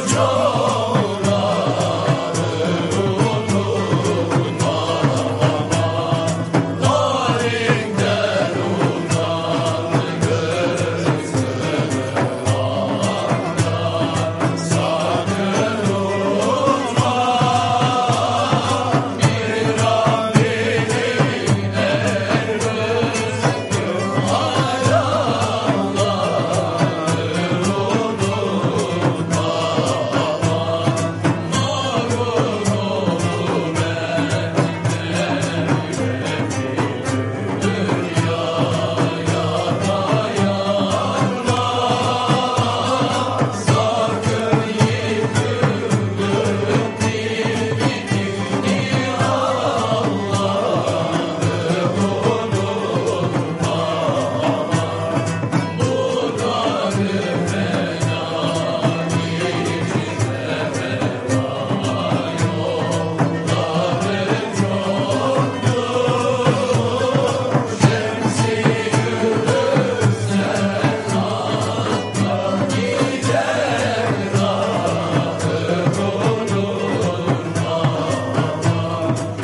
Joe.